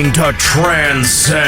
listening to Transcend.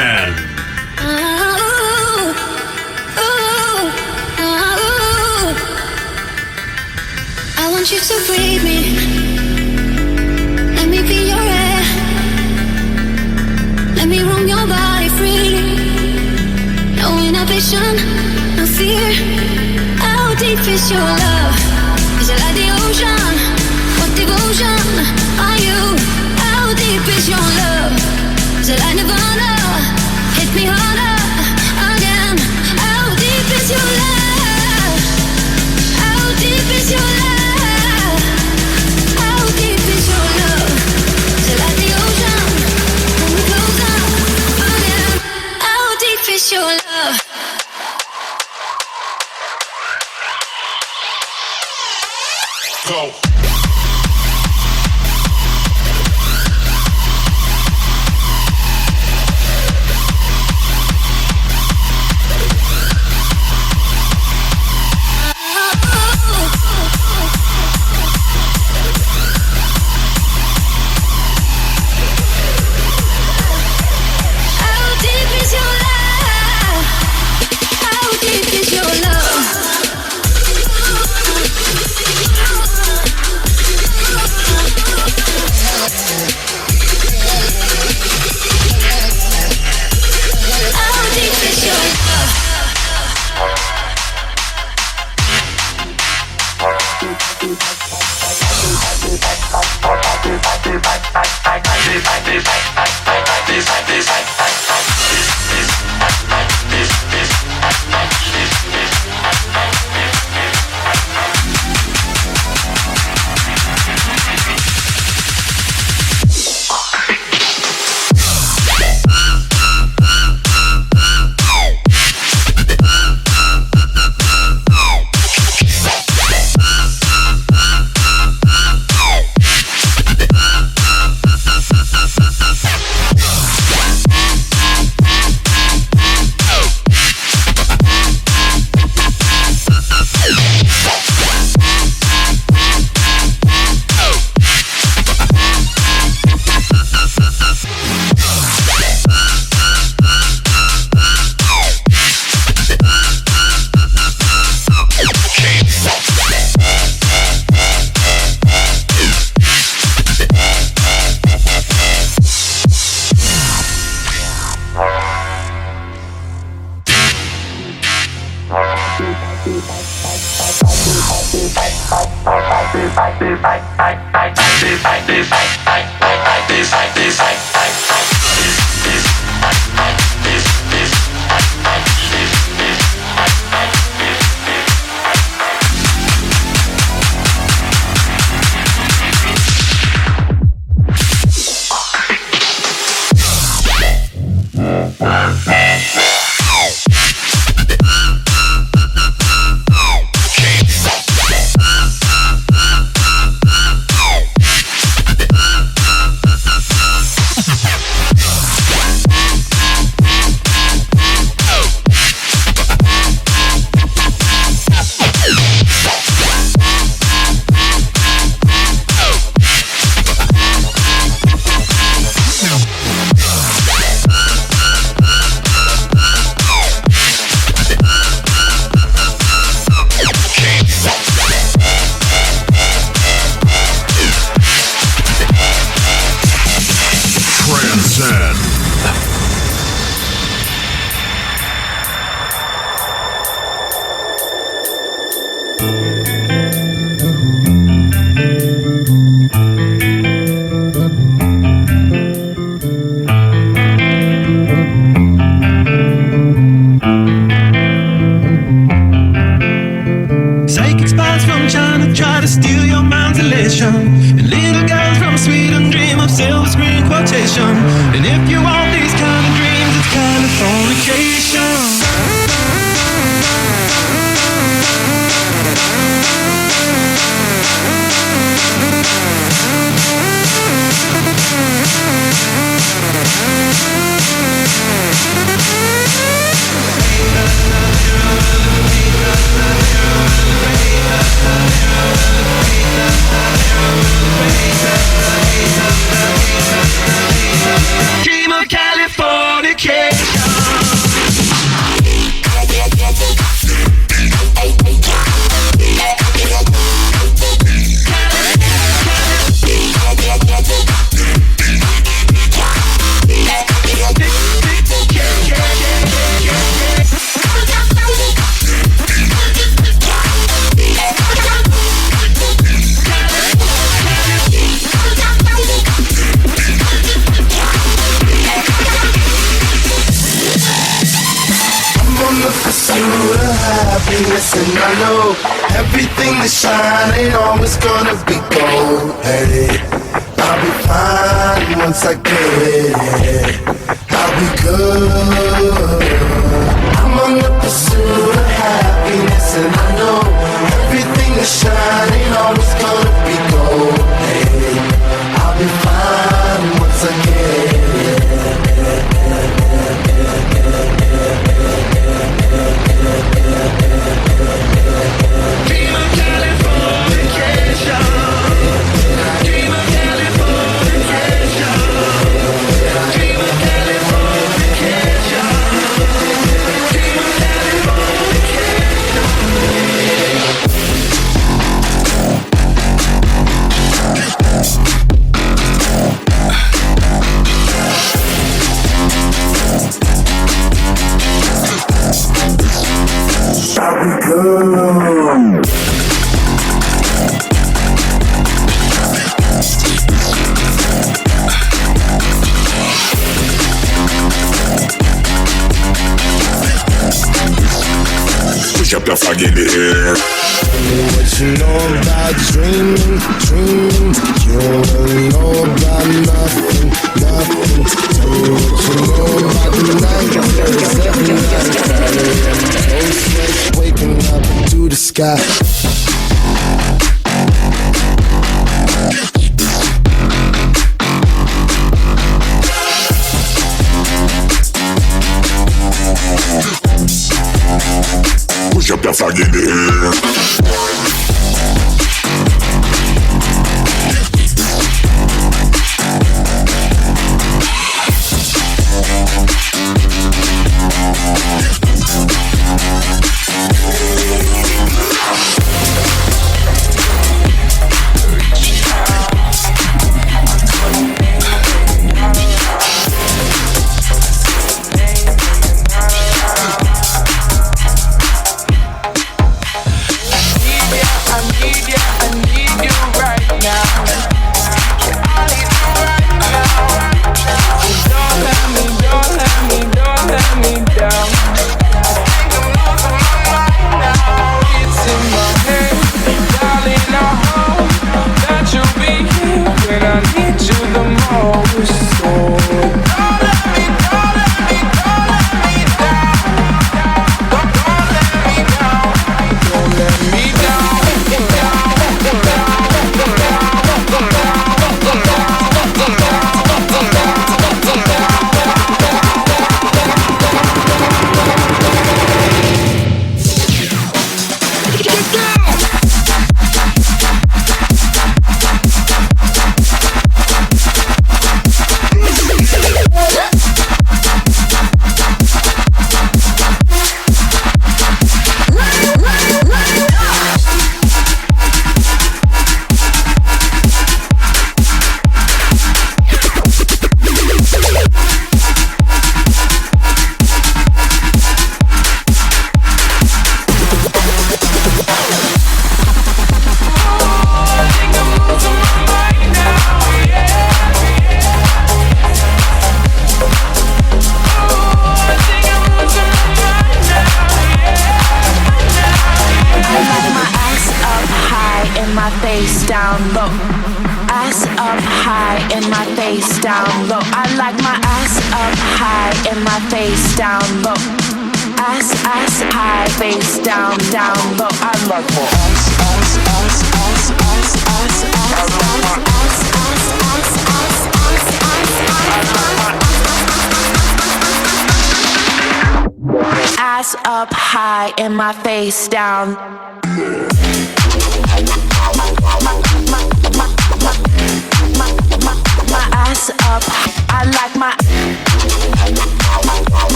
I like my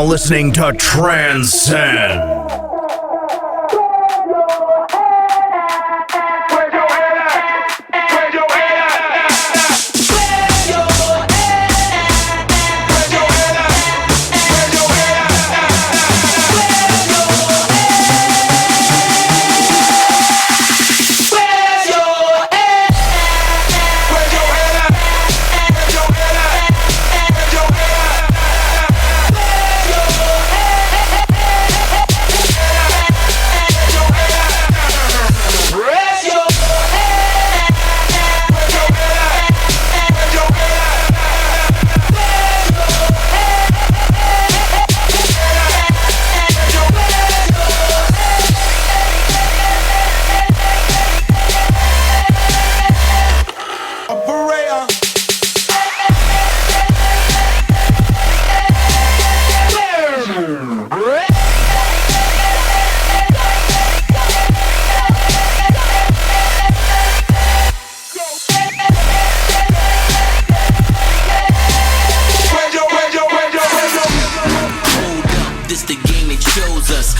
now listening to Transcend.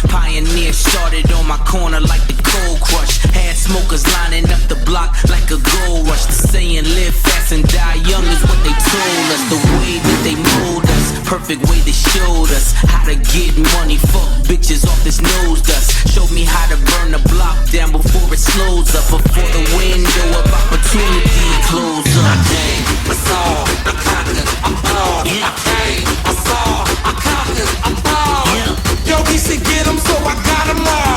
Pioneer started on my corner like the cold crush. Had smokers lining up the block like a gold rush. The saying live fast and die young is what they told us. The way that they mold us, perfect way they showed us how to get money. Fuck bitches off this nose dust. Showed me how to burn the block down before it slows up. Before the window of opportunity closes up. The. I'm. Said get 'em, so I got 'em all.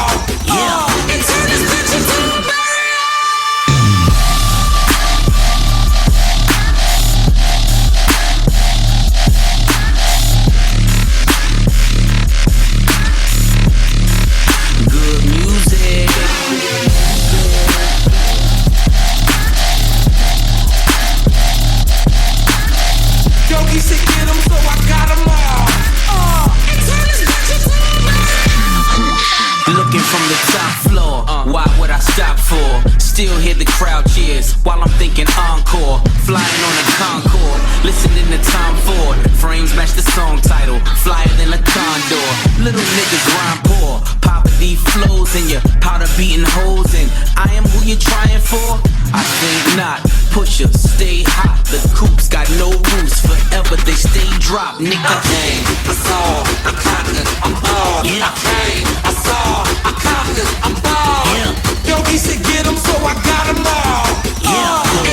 While I'm thinking encore. Flying on a Concorde, listening to Tom Ford. Frames match the song title, flyer than a condor. Little niggas rhyme poor, poverty flows in your powder beating holes. And I am who you're trying for? I think not. Pusher, stay hot. The coupes got no roofs, forever they stay dropped. Nigga, hey, I saw, I conquered, I'm bald. I came, I saw, I conquered, I'm bald. Yo, he said get 'em, so I got 'em all. Uh,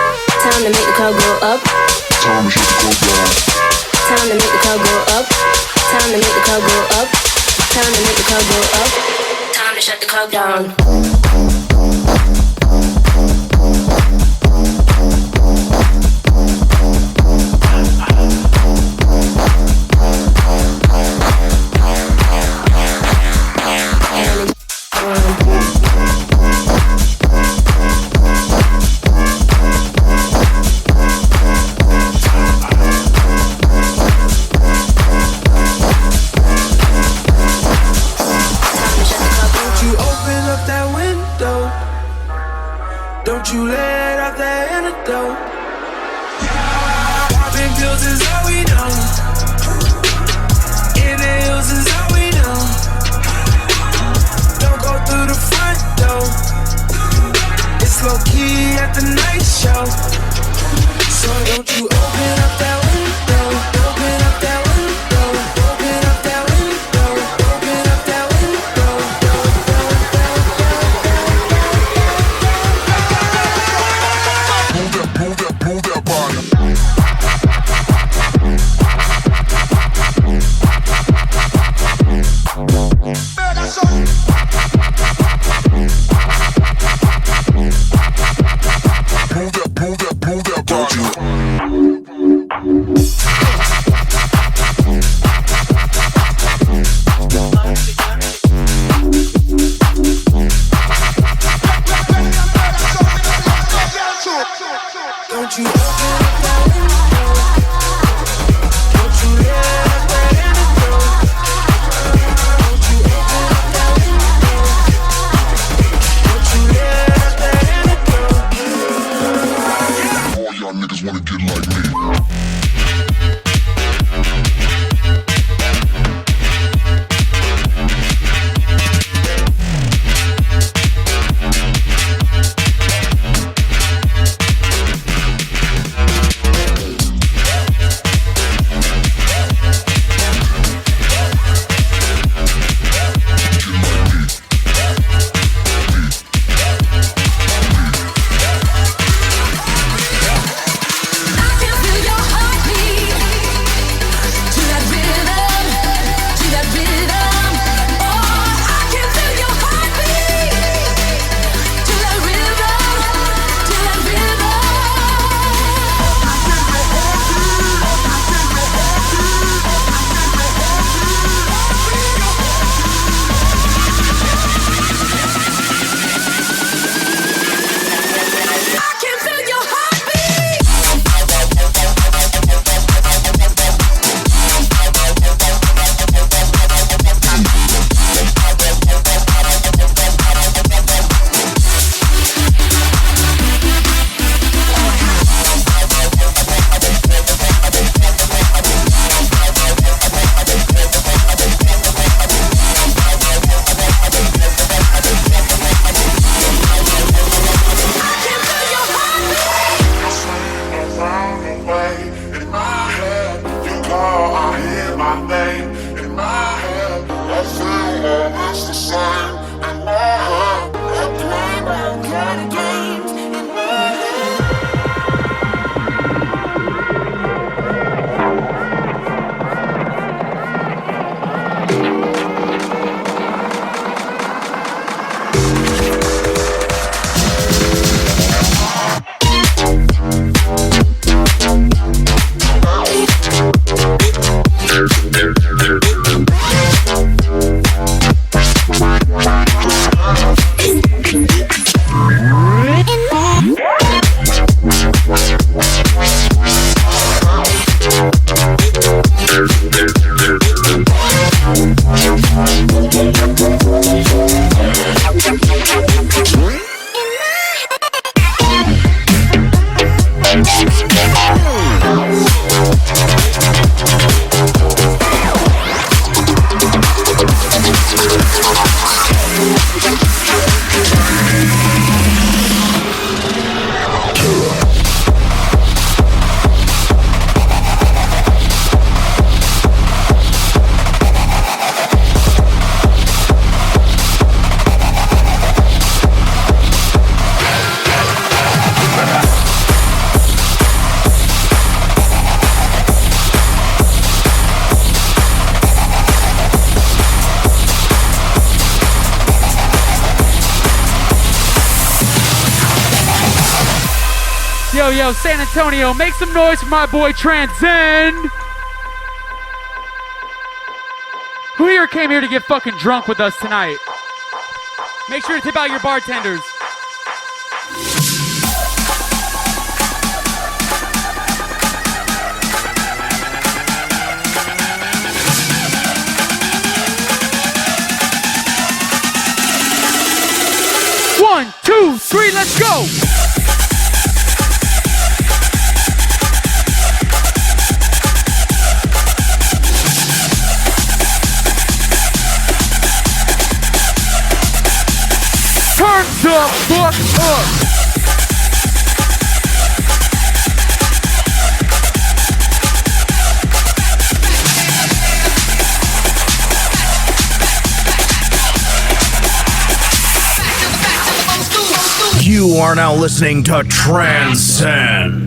Time to make the club go up. Time to make the club go up. Time to make the club go up. Time to make the club go up. Time to make the club go up. Time to shut the club down. San Antonio, make some noise for my boy Transcend. Who here came here to get fucking drunk with us tonight? Make sure to tip out your bartenders. One, two, three, let's go! Turn the fuck up. You are now listening to Transcend.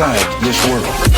outside this world.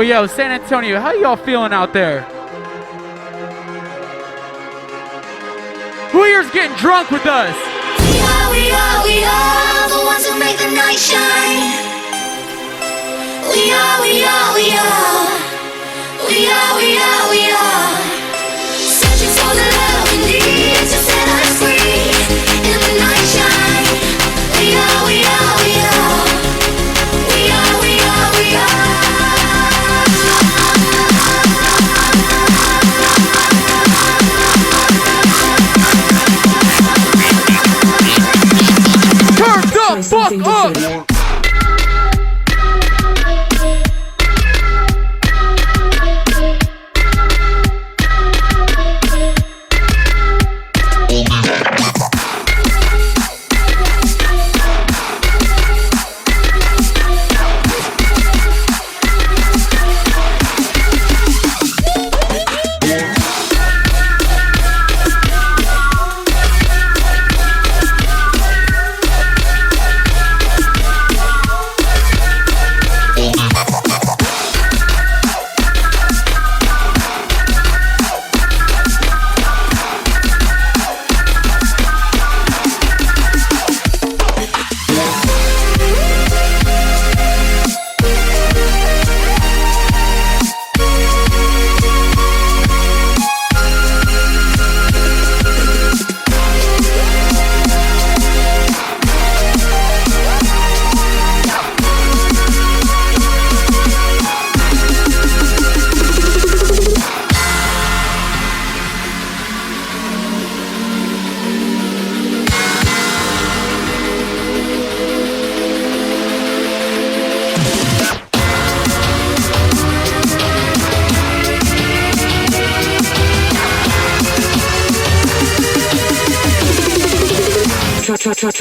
Yo, San Antonio, how y'all feeling out there? Who here's getting drunk with us? We are, we are, we are the ones who make the night shine. We are, we are, we are. We are, we are, we are.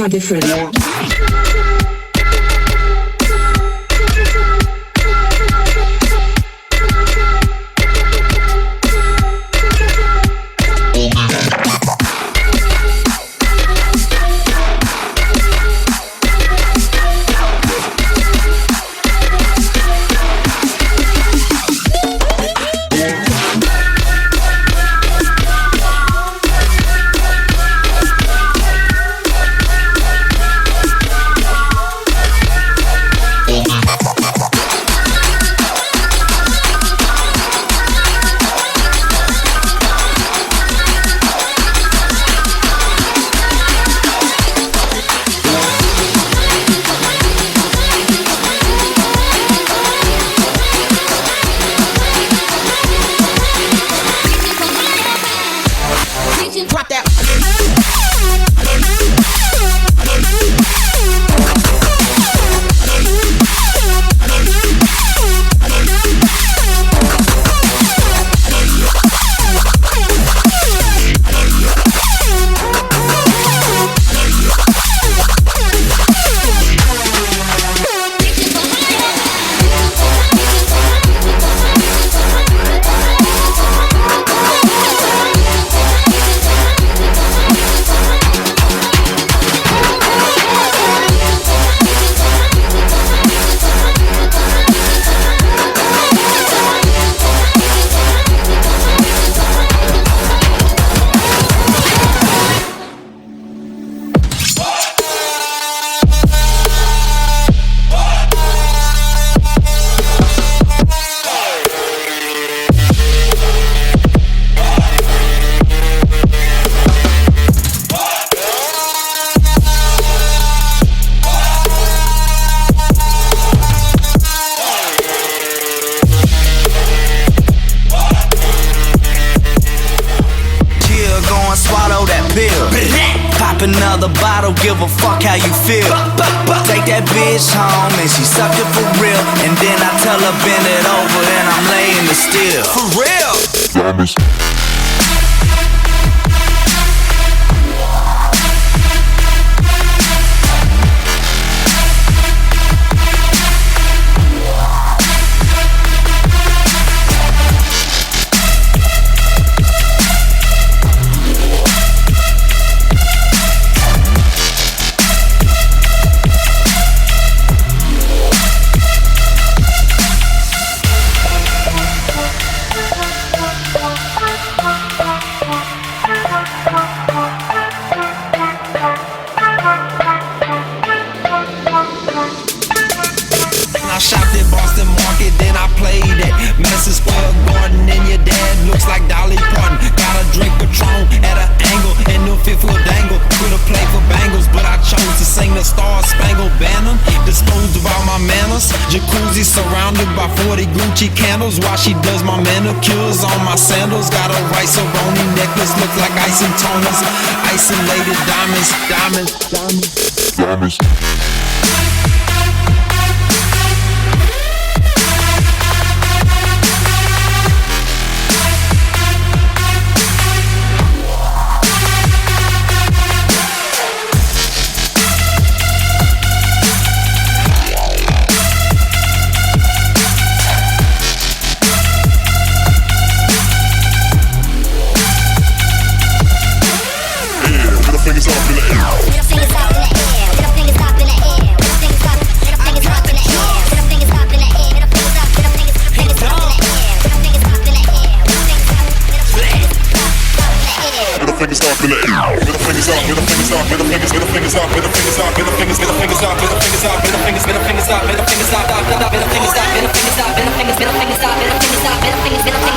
different. My manners. Jacuzzi surrounded by 40 Gucci candles while she does my manicures on my sandals. Got a white Cerrone necklace, looks like ice and toners. Isolated diamonds, diamonds, diamonds. Diamonds. Fingers up, middle fingers up, middle fingers, middle fingers up, middle fingers up, middle fingers, middle fingers up, middle fingers up, middle fingers, middle fingers up, middle fingers up, up, up, up, middle fingers up, middle fingers up, middle fingers, middle fingers up, middle fingers up, middle fingers, up, middle fingers up, middle